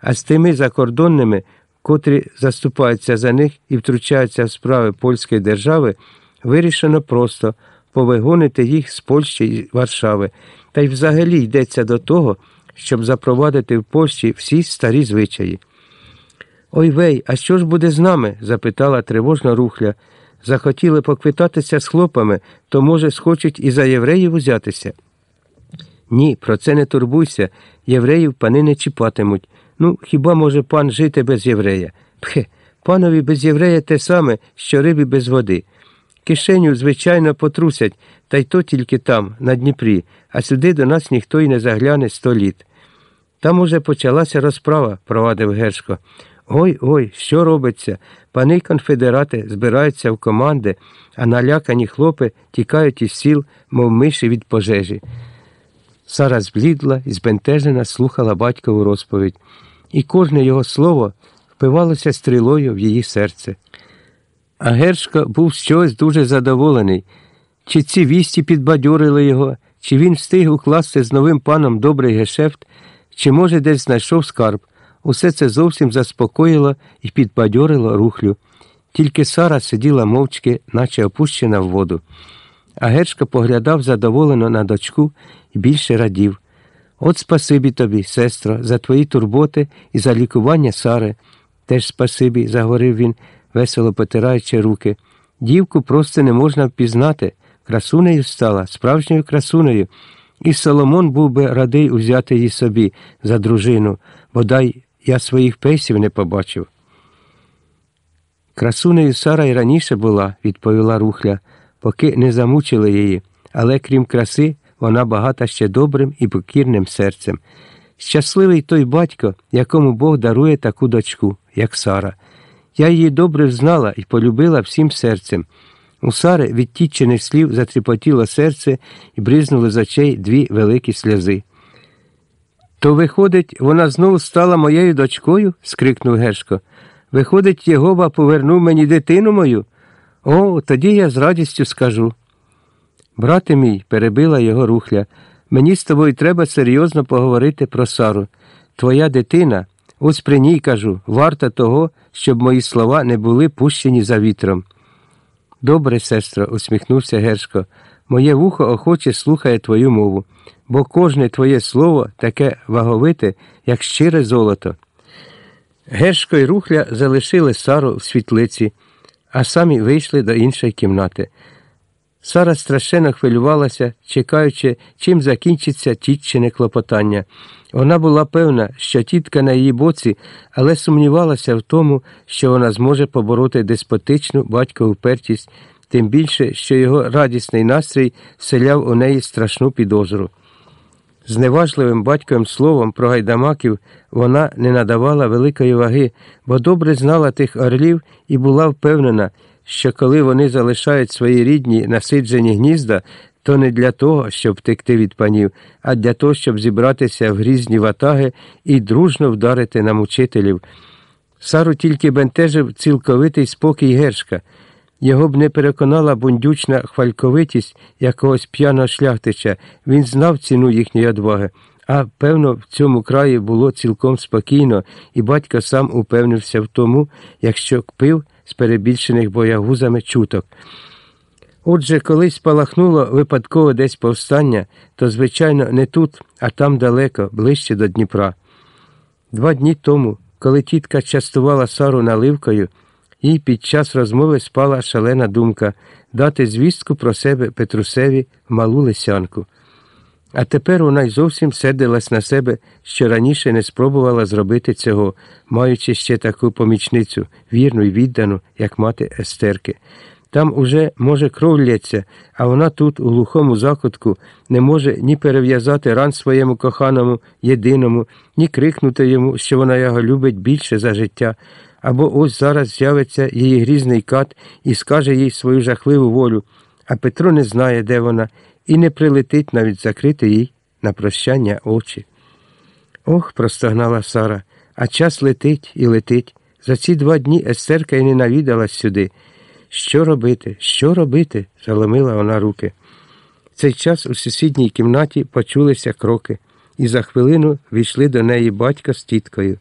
а з тими закордонними, котрі заступаються за них і втручаються в справи польської держави, вирішено просто повигонити їх з Польщі і Варшави, та й взагалі йдеться до того, щоб запровадити в Польщі всі старі звичаї. Ой вей, а що ж буде з нами? запитала тривожна рухля. Захотіли поквитатися з хлопами, то, може, схочуть і за євреїв узятися. Ні, про це не турбуйся. Євреїв пани не чіпатимуть. Ну, хіба може пан жити без єврея? Пхе, панові без єврея те саме, що рибі без води. Кишеню, звичайно, потрусять, та й то тільки там, на Дніпрі, а сюди до нас ніхто й не загляне сто літ. Там уже почалася розправа, провадив Гершко. Ой ой, що робиться? Пани конфедерати збираються в команди, а налякані хлопи тікають із сіл, мов миші від пожежі. Сара зблідла і збентежена слухала батькову розповідь, і кожне його слово впивалося стрілою в її серце. А Гершко був чогось дуже задоволений. Чи ці вісті підбадьорили його, чи він встиг укласти з новим паном добрий гешефт, чи, може, десь знайшов скарб. Усе це зовсім заспокоїло і підбадьорило рухлю. Тільки Сара сиділа мовчки, наче опущена в воду. А Гершка поглядав задоволено на дочку і більше радів. От спасибі тобі, сестро, за твої турботи і за лікування Сари. Теж спасибі, заговорив він, весело потираючи руки. Дівку просто не можна впізнати. Красунею стала, справжньою красунею. І Соломон був би радий узяти її собі за дружину, бодай я своїх пейсів не побачив. Красунею Сара й раніше була, відповіла рухля, поки не замучили її, але крім краси, вона багата ще добрим і покірним серцем. Щасливий той батько, якому Бог дарує таку дочку, як Сара. Я її добре знала і полюбила всім серцем. У Сари від тітчених слів затріпотіло серце і бризнули з очей дві великі сльози. То, виходить, вона знову стала моєю дочкою? скрикнув Гершко. Виходить, Єгова повернув мені дитину мою? О, тоді я з радістю скажу. Брате мій, перебила його рухля, мені з тобою треба серйозно поговорити про Сару. Твоя дитина, ось при ній кажу, варта того, щоб мої слова не були пущені за вітром. Добре, сестро, усміхнувся Гершко, моє вухо охоче слухає твою мову, бо кожне твоє слово таке ваговите, як щире золото. Гершко й рухля залишили Сару в світлиці, а самі вийшли до іншої кімнати. Сара страшенно хвилювалася, чекаючи, чим закінчиться тітчине клопотання. Вона була певна, що тітка на її боці, але сумнівалася в тому, що вона зможе побороти деспотичну батькову впертість, тим більше, що його радісний настрій вселяв у неї страшну підозру. Зневажливим батьковим словом про гайдамаків вона не надавала великої ваги, бо добре знала тих орлів і була впевнена, що коли вони залишають свої рідні насиджені гнізда, то не для того, щоб втекти від панів, а для того, щоб зібратися в грізні ватаги і дружно вдарити на мучителів. Сару тільки бентежив цілковитий спокій гершка. Його б не переконала бундючна хвальковитість якогось п'яного шляхтича, він знав ціну їхньої одваги, а певно, в цьому краї було цілком спокійно, і батько сам упевнився в тому, якщо пив з перебільшених боягузами чуток. Отже, колись спалахнуло випадково десь повстання, то, звичайно, не тут, а там далеко, ближче до Дніпра. Два дні тому, коли тітка частувала Сару наливкою, їй під час розмови спала шалена думка дати звістку про себе Петрусеві малу лисянку. А тепер вона й зовсім сердилась на себе, що раніше не спробувала зробити цього, маючи ще таку помічницю, вірну й віддану, як мати Естерки. Там уже, може, кров лється, а вона тут, у глухому закутку, не може ні перев'язати ран своєму коханому, єдиному, ні крикнути йому, що вона його любить більше за життя. Або ось зараз з'явиться її грізний кат і скаже їй свою жахливу волю, а Петро не знає, де вона, і не прилетить навіть закрити їй на прощання очі. Ох, простогнала Сара, а час летить і летить. За ці два дні Естерка й не навідалась сюди. Що робити? Що робити? заломила вона руки. В цей час у сусідній кімнаті почулися кроки, і за хвилину війшли до неї батько з тіткою.